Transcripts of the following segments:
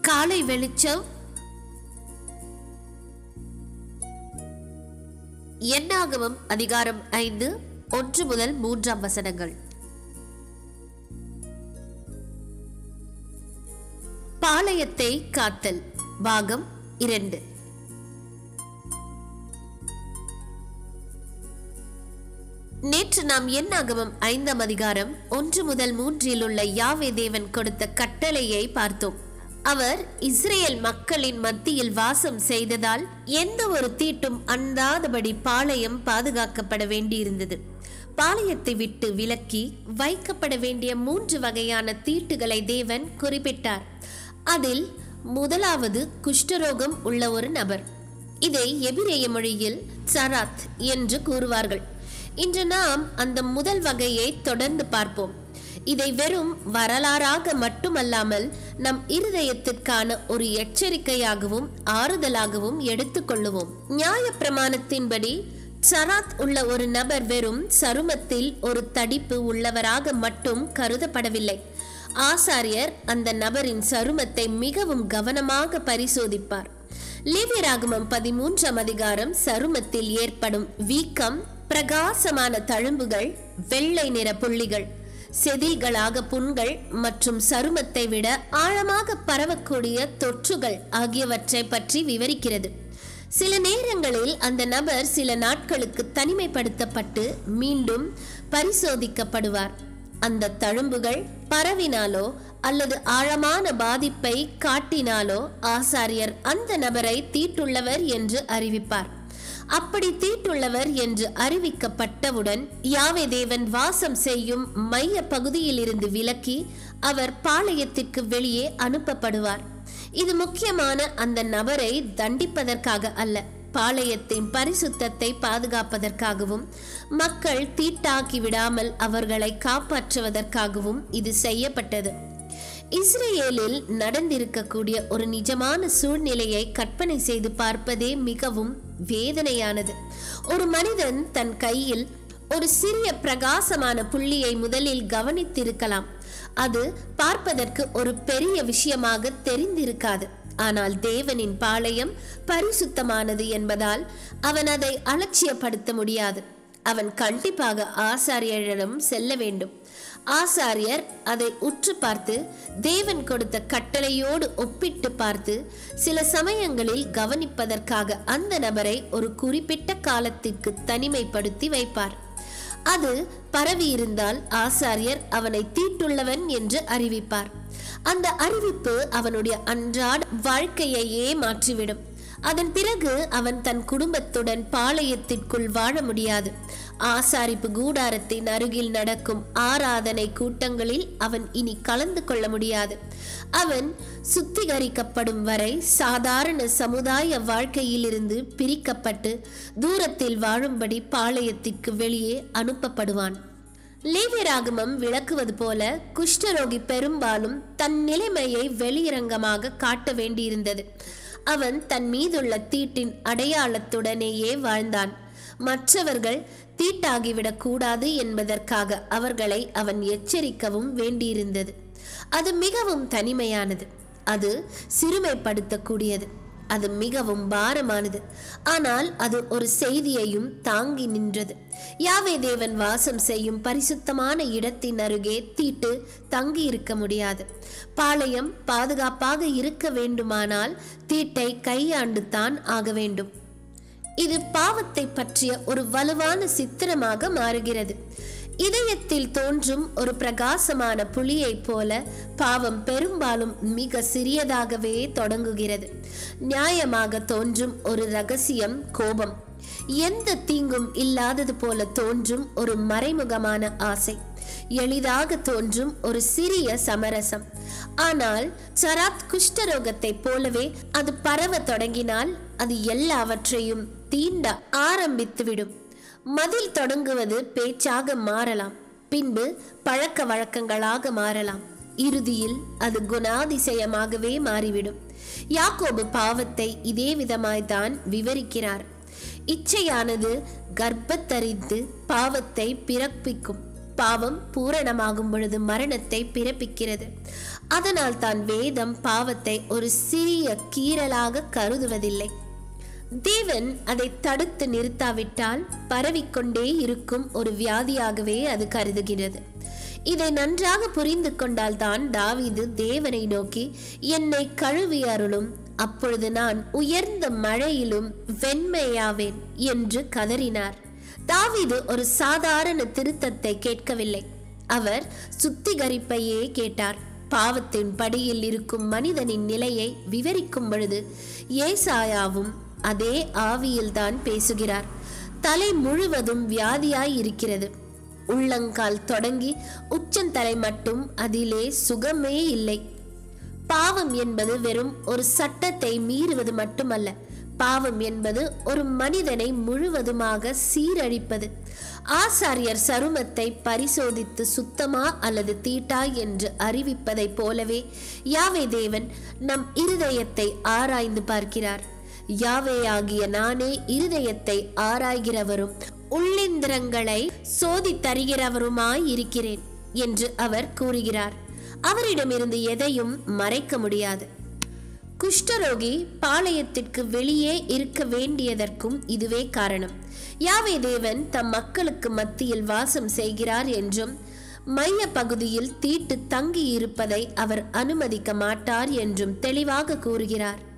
காலை வெளிச்சம். எண்ணாகமம் அதிகாரம் ஐந்து ஒன்று முதல் மூன்றாம் வசனங்கள். பாளையத்தை காத்தல் பாகம் இரண்டு. நேற்று நாம் எண்ணாகமம் ஐந்தாம் அதிகாரம் ஒன்று முதல் மூன்றில் உள்ள யாவே தேவன் கொடுத்த கட்டளையை பார்த்தோம். அவர் இஸ்ரேல் மக்களின் மத்தியில் வாசம் செய்ததால் எந்த ஒரு தீட்டும் அண்டாதபடி பாளையம் பாதுகாக்கப்பட வேண்டியிருந்தது. பாளையத்தை விட்டு விலக்கி வைக்கப்பட வேண்டிய மூன்று வகையான தீட்டுகளை தேவன் குறிப்பிட்டார். அதில் முதலாவது குஷ்டரோகம் உள்ள ஒரு நபர். இதை எபிரேய மொழியில் சராத் என்று கூறுவார்கள். இன்று நாம் அந்த முதல் வகையை தொடர்ந்து பார்ப்போம். இதை வெறும் வரலாறாக மட்டுமல்லாமல் நம் இருதயத்திற்கான ஒரு எச்சரிக்கையாகவும் ஆறுதலாகவும் எடுத்துக்கொள்ளுவோம் நியாய பிரமாணத்தின்படி சராத் உள்ள ஒரு நபர் வெறும் சருமத்தில் ஒரு தடிப்பு உள்ளவராக மட்டும் கருதப்படவில்லை. ஆசாரியர் அந்த நபரின் சருமத்தை மிகவும் கவனமாக பரிசோதிப்பார். லேவியராகமம் பதிமூன்றாம் அதிகாரம் சருமத்தில் ஏற்படும் வீக்கம் பிரகாசமான தழும்புகள் வெள்ளை நிற புள்ளிகள். செதில்களாக புண்கள் மற்றும் சருமத்தை விட ஆழமாக பரவக்கூடிய தொற்றுகள் ஆகியவற்றை பற்றி விவரிக்கிறது. சில நேரங்களில் அந்த நபர் சில நாட்களுக்கு தனிமைப்படுத்தப்பட்டு மீண்டும் பரிசோதிக்கப்படுவார். அந்த தழும்புகள் பரவினாலோ அல்லது ஆழமான பாதிப்பை காட்டினாலோ ஆசாரியர் அந்த நபரை தீட்டுள்ளவர் என்று அறிவிப்பார். அப்படி தீட்டுள்ளவர் என்று அறிவிக்கப்பட்டவுடன் யாவே தேவன் வாசம் செய்யும் மைய பகுதியிலிருந்து விலக்கி அவர் பாளையத்திற்கு வெளியே அனுப்பப்படுவார். இது முக்கியமான அந்த நபரை தண்டிப்பதற்காக அல்ல பாளையத்தின் பரிசுத்தத்தை பாதுகாப்பதற்காகவும் மக்கள் தீட்டாக்கி விடாமல் அவர்களை காப்பாற்றுவதற்காகவும் இது செய்யப்பட்டது. இஸ்ரேலில் நடந்திருக்கக்கூடிய ஒரு நிஜமான சூழ்நிலையை கற்பனை செய்து பார்ப்பதே மிகவும் வேதனையானது. ஒரு மனிதன் தன் கையில் ஒரு சிறிய பிரகாசமான புள்ளியை முதலில் கவனித்திருக்கலாம். அது பார்ப்பதற்கு ஒரு பெரிய விஷயமாக தெரிந்திருக்காது. ஆனால் தேவனின் பாளையம் பரிசுத்தமானது என்பதால் அவன் அதை அலட்சியப்படுத்த முடியாது. அவன் கண்டிப்பாக ஆசாரியரிடம் செல்ல வேண்டும். ஆசாரியர் அதை உற்று பார்த்து தேவன் கொடுத்த கட்டளையோடு ஒப்பிட்டு பார்த்து சில சமயங்களில் கவனிப்பதற்காக அந்த நபரை ஒரு குறிப்பிட்ட காலத்திற்கு தனிமைப்படுத்தி வைப்பார். அது பரவியிருந்தால் ஆசாரியர் அவனை தீட்டுள்ளவன் என்று அறிவிப்பார். அந்த அறிவிப்பு அவனுடைய அன்றாட வாழ்க்கையையே மாற்றிவிடும். அதன் பிறகு அவன் தன் குடும்பத்துடன் பாளையத்திற்குள் வாழ முடியாது. ஆசாரிப்பு கூடாரத்தின் அருகில் நடக்கும் ஆராதனை கூட்டங்களில் அவன் இனி கலந்து கொள்ள முடியாது. அவன் சுத்திகரிக்கப்படும் வரை சாதாரண சமுதாய வாழ்க்கையிலிருந்து பிரிக்கப்பட்டு தூரத்தில் வாழும்படி பாளையத்திற்கு வெளியே அனுப்பப்படுவான். லேவியராகமம் விளக்குவது போல குஷ்டரோகி பெரும்பாலும் தன் நிலைமையை வெளியரங்கமாக காட்ட வேண்டியிருந்தது. அவன் தன் மீதுள்ள தீட்டின் அடையாளத்துடனேயே வாழ்ந்தான். மற்றவர்கள் தீட்டாகிவிடக் கூடாது என்பதற்காக அவர்களை அவன் எச்சரிக்கவும் வேண்டியிருந்தது. அது மிகவும் தனிமையானது. அது சிறுமைப்படுத்தக்கூடியது. அது மிகவும் பாரமானது. ஆனால் அது ஒரு செய்தியையும் தாங்கி நின்றது. யாவே தேவன் வாசம் செய்யும் பரிசுத்தமான இடத்தின் அருகே தீட்டு தங்கி இருக்க முடியாது. பாளையம் பாதுகாப்பாக இருக்க வேண்டுமானால் தீட்டை கையாண்டு தான் ஆக வேண்டும். இது பாவத்தை பற்றிய ஒரு வலுவான சித்திரமாக மாறுகிறது. இதயத்தில் தோன்றும் ஒரு பிரகாசமான புலியைப் போல பாவம் பெரும்பாலும் மிக சிறியதாகவே தொடங்குகிறது. நியாயமாக தோன்றும் ஒரு ரகசியம் கோபம். எந்த தீங்கும் இல்லாதது போல தோன்றும் ஒரு மறைமுகமான ஆசை. எளிதாக தோன்றும் ஒரு சிறிய சமரசம். ஆனால் சராத் குஷ்டரோகத்தை போலவே அது பரவ தொடங்கினால் அது எல்லாவற்றையும் தீண்ட ஆரம்பித்துவிடும் மதில் தொடங்குவது பேச்சாக மாறலாம். பின்பு பழக்க வழக்கங்களாக மாறலாம். இறுதியில் அது குணாதிசயமாகவே மாறிவிடும். யாக்கோபு பாவத்தை இதே விதமாய்தான் விவரிக்கிறார். இச்சையானது கர்ப்பத்தரித்து பாவத்தை பிறப்பிக்கும். பாவம் பூரணமாகும் பொழுது மரணத்தை பிறப்பிக்கிறது. அதனால் தான் வேதம் பாவத்தை ஒரு சிறிய கீறலாக கருதுவதில்லை. தேவன் அதை தடுத்து நிறுத்தாவிட்டால் பரவிக்கொண்டே இருக்கும் ஒரு வியாதியாகவே அது கருதுகிறது. இதை நன்றாக புரிந்து கொண்டால்தான் தாவிது தேவனை நோக்கி என்னை கழுவி அருளும். அப்பொழுது நான் உயர்ந்த மழையிலும் வெண்மையாவேன் என்று கதறினார். தாவீது ஒரு சாதாரண திருத்தத்தை கேட்கவில்லை. அவர் சுத்திகரிப்பையே கேட்டார். பாவத்தின் படியில் இருக்கும் மனிதனின் நிலையை விவரிக்கும் பொழுது ஏசாயாவும் அதே ஆவியில்தான் பேசுகிறார். தலை முழுவதும் வியாதியாய் இருக்கிறது உள்ளங்கால் தொடங்கி உச்சந்தலை மட்டும் அதிலே சுகமே இல்லை. பாவம் என்பது வெறும் ஒரு சட்டத்தை மீறுவது மட்டுமல்ல. பாவம் என்பது ஒரு மனிதனை முழுவதுமாக சீரழிப்பது. ஆசாரியர் சருமத்தை பரிசோதித்து சுத்தமா அல்லது தீட்டா என்று அறிவிப்பதைப் போலவே யாவை தேவன் நம் இருதயத்தை ஆராய்ந்து பார்க்கிறார். யாவே ஆகிய நானே இருதயத்தை ஆராய்கிறவரும் உள்ளிந்திரங்களை சோதித்தருகிறவருமாய் இருக்கிறேன் என்று அவர் கூறுகிறார். அவரிடமிருந்து எதையும் மறைக்க முடியாது. குஷ்டரோகி பாளையத்திற்கு வெளியே இருக்க வேண்டியதற்கும் இதுவே காரணம். யாவே தேவன் தம் மக்களுக்கு மத்தியில் வாசம் செய்கிறார் என்றும் மைய பகுதியில் தீட்டு தங்கி இருப்பதை அவர் அனுமதிக்க மாட்டார் என்றும் தெளிவாக கூறுகிறார்.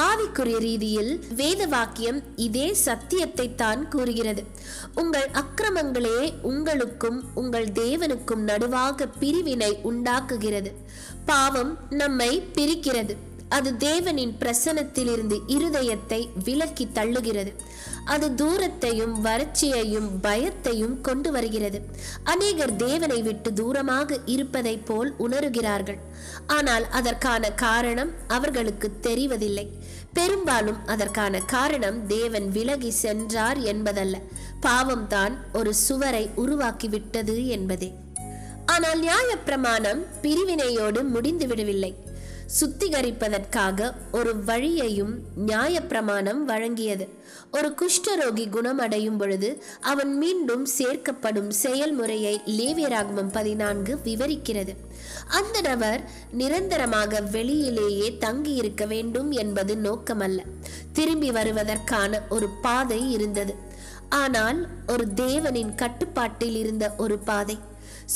ஆவிக்குரிய ரீதியில் வேத வாக்கியம் இதே சத்தியத்தை தான் கூறுகிறது. உங்கள் அக்கிரமங்களே உங்களுக்கும் உங்கள் தேவனுக்கும் நடுவாக பிரிவினை உண்டாக்குகிறது. பாவம் நம்மை பிரிக்கிறது. அது தேவனின் பிரசனத்திலிருந்து இருதயத்தை விலக்கி தள்ளுகிறது. அது தூரத்தையும் வறட்சியையும் பயத்தையும் கொண்டு வருகிறது. அநேகர் தேவனை விட்டு தூரமாக இருப்பதைப் போல் உணருகிறார்கள். ஆனால் அதற்கான காரணம் அவர்களுக்கு தெரிவதில்லை. பெரும்பாலும் அதற்கான காரணம் தேவன் விலகி சென்றார் என்பதல்ல. பாவம்தான் ஒரு சுவரை உருவாக்கிவிட்டது என்பதே. ஆனால் நியாயப்பிரமாணம் பிரிவினையோடு முடிந்து விடவில்லை சுத்திகரிப்பதற்காக ஒரு வழியையும் நியாயப்பிரமாணம் வழங்கியது. ஒரு குஷ்டரோகி குணமடையும் பொழுது அவன் மீண்டும் சேர்க்கப்படும் செயல்முறையை லேவியராகமம் பதினான்கு விவரிக்கிறது. அந்த நபர் நிரந்தரமாக வெளியிலேயே தங்கியிருக்க வேண்டும் என்பது நோக்கமல்ல. திரும்பி வருவதற்கான ஒரு பாதை இருந்தது. ஆனால் ஒரு தேவனின் கட்டுப்பாட்டில் இருந்த ஒரு பாதை.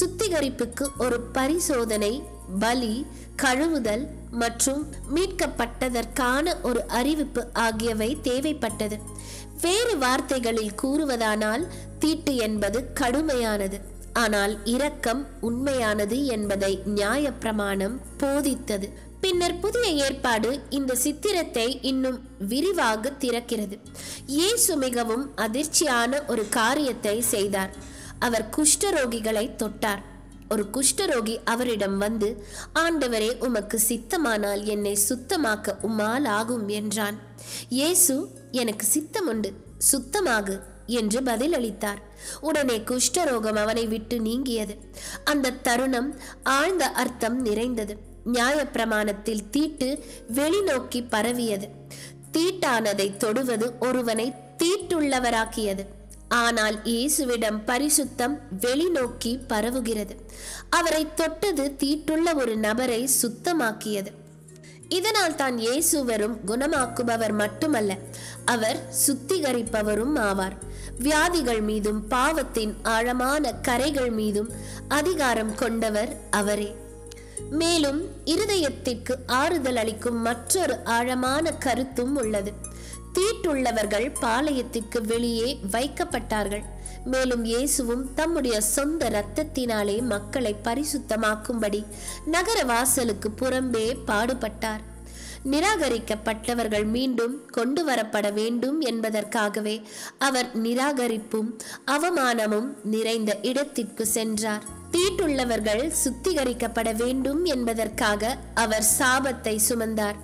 சுத்திகரிப்புக்கு ஒரு பரிசோதனை பலி கழுவுதல் மற்றும் மீட்கப்பட்டதற்கான ஒரு அறிவிப்பு ஆகியவை தேவைப்பட்டது. வேறு வார்த்தைகளில் கூறுவதானால் தீட்டு என்பது கடுமையானது. ஆனால் இரக்கம் உண்மையானது என்பதை நியாயப்பிரமாணம் போதித்தது. பின்னர் புதிய ஏற்பாடு இந்த சித்திரத்தை இன்னும் விரிவாக திறக்கிறது. இயேசு மிகவும் அதிர்ச்சியான ஒரு காரியத்தை செய்தார். அவர் குஷ்டரோகிகளை தொட்டார். ஒரு குஷ்டரோகி அவரிடம் வந்து ஆண்டவரே உமக்கு சித்தமானால் என்னை சுத்தமாக்க உம்மால் ஆகும் என்றான். இயேசு எனக்கு சித்தம் உண்டு சுத்தமாகு என்று பதிலளித்தார். உடனே குஷ்டரோகம் அவனை விட்டு நீங்கியது. அந்த தருணம் ஆழ்ந்த அர்த்தம் நிறைந்தது. நியாயப்பிரமாணத்தில் தீட்டு வெளிநோக்கி பரவியது. தீட்டானதை தொடுவது ஒருவனை தீட்டுள்ளவராக்கியது. ஆனால் இயேசுவிடம் பரிசுத்தம் வெளிநோக்கி பரவுகிறது. அவரை தொட்டது தீட்டுள்ள ஒரு நபரை சுத்தமாக்கியது. இதனால் தான் இயேசு வெறும் குணமாக்குபவர் மட்டுமல்ல அவர் சுத்திகரிப்பவரும் ஆவார். வியாதிகள் மீதும் பாவத்தின் ஆழமான கரைகள் மீதும் அதிகாரம் கொண்டவர் அவரே. மேலும் இருதயத்திற்கு ஆறுதல் அளிக்கும் மற்றொரு ஆழமான கருத்தும் உள்ளது. தீட்டுள்ளவர்கள் பாளையத்திற்கு வெளியே வைக்கப்பட்டார்கள். மேலும் இயேசுவும் தம்முடைய சொந்த இரத்தத்தினாலே மக்களை பரிசுத்தமாக்கும்படி நகர வாசலுக்கு புறம்பே பாடுபட்டார். நிராகரிக்கப்பட்டவர்கள் மீண்டும் கொண்டு வரப்பட வேண்டும் என்பதற்காகவே அவர் நிராகரிப்பும் அவமானமும் நிறைந்த இடத்திற்கு சென்றார். தீட்டுள்ளவர்கள் சுத்திகரிக்கப்பட வேண்டும் என்பதற்காக அவர் சாபத்தை சுமந்தார்.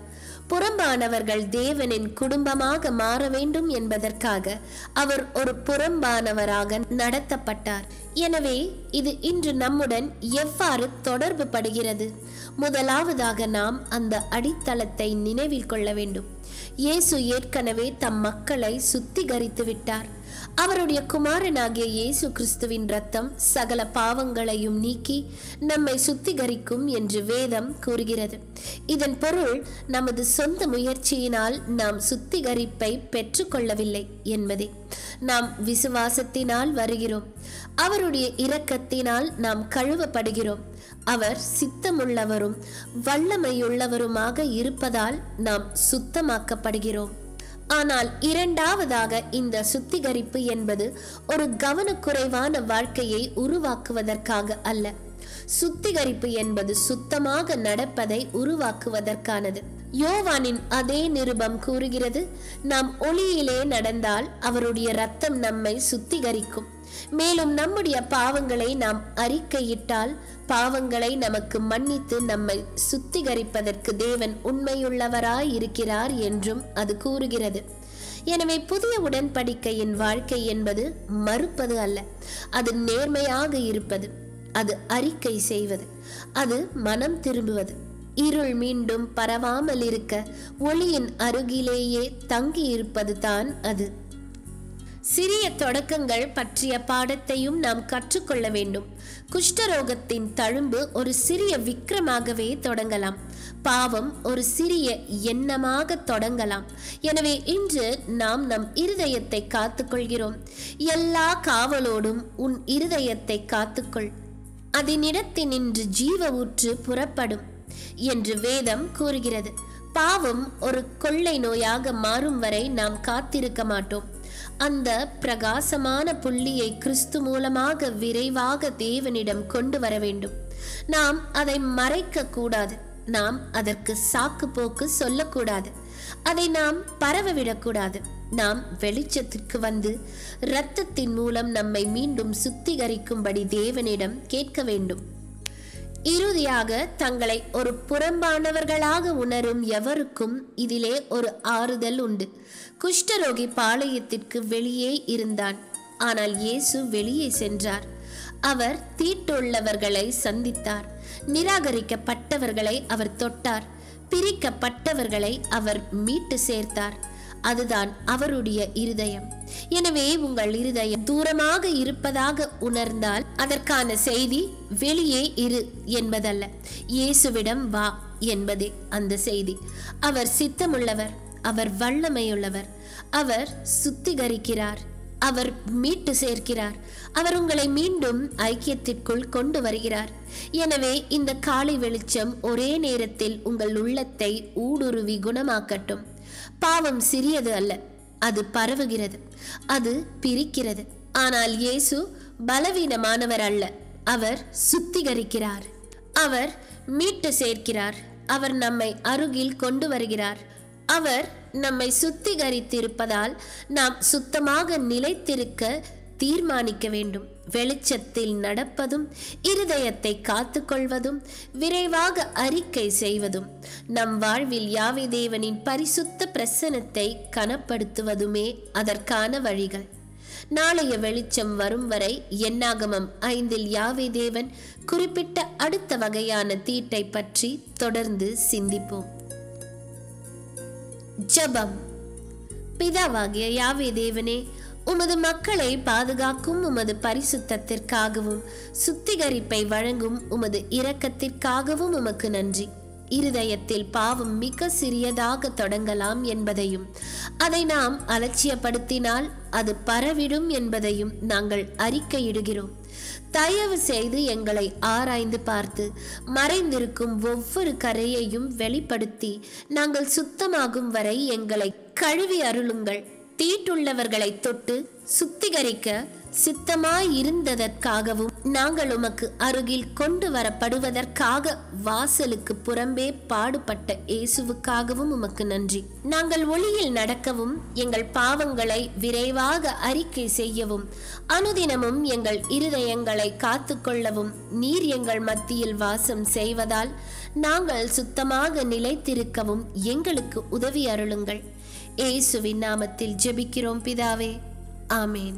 புறம்பானவர்கள் தேவனின் குடும்பமாக மாற வேண்டும் என்பதற்காக அவர் ஒரு புறம்பானவராக நடத்தப்பட்டார். எனவே இது இன்று நம்முடன் எவ்வாறு தொடர்பு படுகிறது முதலாவதாக நாம் அந்த அடித்தளத்தை நினைவில் கொள்ள வேண்டும். இயேசு ஏற்கனவே தம் மக்களை சுத்திகரித்து விட்டார் அவருடைய குமாரனாகிய இயேசு கிறிஸ்துவின் ரத்தம் சகல பாவங்களையும் நீக்கி நம்மை சுத்திகரிக்கும் என்று வேதம் கூறுகிறது. இதன் பொருள் நமது சொந்த முயற்சியினால் நாம் சுத்திகரிப்பை பெற்றுக்கொள்ளவில்லை என்பதே. நாம் விசுவாசத்தினால் வருகிறோம். அவருடைய இரக்கத்தினால் நாம் கழுவப்படுகிறோம். அவர் சித்தமுள்ளவரும் வல்லமையுள்ளவருமாக இருப்பதால் நாம் சுத்தமாக்கப்படுகிறோம். ஆனால் இரண்டாவதாக இந்த சுத்திகரிப்பு என்பது ஒரு கவனக்குறைவான வாழ்க்கையை உருவாக்குவதற்காக அல்ல. சுத்திகரிப்பு என்பது சுத்தமாக நடப்பதை உருவாக்குவதற்கானது. யோவானின் அதே நிருபம் கூறுகிறது நாம் ஒளியிலே நடந்தால் அவருடைய ரத்தம் நம்மை சுத்திகரிக்கும். மேலும் நம்முடைய பாவங்களை நாம் அறிக்கையிட்டால் பாவங்களை நமக்கு மன்னித்து நம்மை சுத்திகரிப்பதற்கு தேவன் உண்மையுள்ளவராய் இருக்கிறார் என்றும் அது கூறுகிறது. எனவே புதிய உடன்படிக்கையின் வாழ்க்கை என்பது மறுப்பது அல்ல அது நேர்மையாக இருப்பது அது அறிக்கை செய்வது அது மனம் திரும்புவது. இருள் மீண்டும் பரவாமல் இருக்க ஒளியின் அருகிலேயே தங்கியிருப்பது தான் அது. சிறிய தொடக்கங்கள் பற்றிய பாடத்தையும் நாம் கற்றுக்கொள்ள வேண்டும். குஷ்டரோகத்தின் தழும்பு ஒரு சிறிய விக்ரமாகவே தொடங்கலாம். பாவம் ஒரு சிறிய எண்ணமாக தொடங்கலாம். எனவே இன்று நாம் நம் இருதயத்தை காத்துக்கொள்கிறோம். எல்லா காவலோடும் உன் இருதயத்தை காத்துக்கொள். அதனிடத்தினின்று ஜீவ ஊற்று புறப்படும். என்று வேதம் கூறுகிறது. பாவம் ஒரு கொள்ளை நோயாக மாறும் வரை நாம் காத்திருக்க மாட்டோம். அந்த பிரகாசமான புள்ளியை கிறிஸ்து மூலமாக விரைவாக தேவனிடம் கொண்டு வர வேண்டும். நாம் அதை மறைக்க கூடாது. நாம் அதற்கு சாக்கு போக்கு சொல்லக்கூடாது. அதை நாம் பரவவிடக்கூடாது நாம் வெளிச்சத்திற்கு வந்து இரத்தத்தின் மூலம் நம்மை மீண்டும் சுத்திகரிக்கும்படி தேவனிடம் கேட்க வேண்டும். இறுதியாக தங்களை ஒரு புறம்பானவர்களாக உணரும் எவருக்கும் இதிலே ஒரு ஆறுதல் உண்டு. குஷ்டரோகி பாளையத்திற்கு வெளியே இருந்தான். ஆனால் இயேசு வெளியே சென்றார். அவர் தீட்டுள்ளவர்களை சந்தித்தார். நிராகரிக்கப்பட்டவர்களை அவர் தொட்டார். பிரிக்கப்பட்டவர்களை அவர் மீட்டு சேர்த்தார். அதுதான் அவருடைய இருதயம். எனவே உங்கள் இருதயம் தூரமாக இருப்பதாக உணர்ந்தால் அதற்கான செய்தி வெளியே இரு என்பதல்ல. இயேசுவிடம் வா என்பதே அந்த செய்தி. அவர் சித்தமுள்ளவர் அவர் வல்லமையுள்ளவர். அவர் சுத்திகரிக்கிறார் அவர் மீட்டு சேர்க்கிறார். அவர் உங்களை மீண்டும் ஐக்கியத்திற்குள் கொண்டு வருகிறார். எனவே இந்த காலை வெளிச்சம் ஒரே நேரத்தில் உங்கள் உள்ளத்தை ஊடுருவி குணமாக்கட்டும். பாவம் சிறியது அல்ல. அது பரவுகிறது. அது பிரிக்கிறது. ஆனால் இயேசு பலவீனமானவர் அல்ல. அவர் சுத்திகரிக்கிறார். அவர் மீட்டு சேர்க்கிறார். அவர் நம்மை அருகில் கொண்டு வருகிறார். அவர் நம்மை சுத்திகரித்திருப்பதால் நாம் சுத்தமாக நிலைத்திருக்க தீர்மானிக்க வேண்டும். வெளிச்சத்தில் நடப்பதும் இருதயத்தை காத்துக்கொள்வதும் விரைவாக அறிக்கை செய்வதும் நம் வாழ்வில் யாவை தேவனின் பரிசுத்த பிரசனத்தை கனப்படுத்துவதுமே அதற்கான வழிகள். நாளைய வெளிச்சம் வரும் வரை எண்ணாகமம் ஐந்தில் யாவை தேவன் குறிப்பிட்ட அடுத்த வகையான தீட்டை பற்றி தொடர்ந்து சிந்திப்போம். ஜபம். பிதாவாகிய யாவே தேவனே உமது மக்களை பாதுகாக்கும் உமது பரிசுத்தத்திற்காகவும் சுத்திகரிப்பை வழங்கும் உமது இரக்கத்திற்காகவும் உமக்கு நன்றி. இருதயத்தில் பாவம் மிக சிறியதாக தொடங்கலாம் என்பதையும் அதை நாம் அலட்சியப்படுத்தினால் அது பரவிடும் என்பதையும் நாங்கள் அறிக்கையிடுகிறோம். தயவு செய்து எங்களை ஆராய்ந்து பார்த்து மறைந்திருக்கும் ஒவ்வொரு கரையையும் வெளிப்படுத்தி நாங்கள் சுத்தமாகும் வரை எங்களை கழுவி அருளுங்கள். தீட்டுள்ளவர்களை தொட்டு சுத்திகரிக்க சித்தமாயிருந்ததற்காகவும் நாங்கள் உமக்கு அருகில் கொண்டு வரப்படுவதற்காக வாசலுக்கு புறம்பே பாடுபட்ட இயேசுவுக்காகவும் உமக்கு நன்றி. நாங்கள் ஒளியில் நடக்கவும் எங்கள் பாவங்களை விரைவாக அறிக்கை செய்யவும் அனுதினமும் எங்கள் இருதயங்களை காத்துக்கொள்ளவும் நீர் எங்கள் மத்தியில் வாசம் செய்வதால் நாங்கள் சுத்தமாக நிலைத்திருக்கவும் எங்களுக்கு உதவி அருளுங்கள். இயேசுவின் நாமத்தில் ஜெபிக்கிறோம் பிதாவே. ஆமேன்.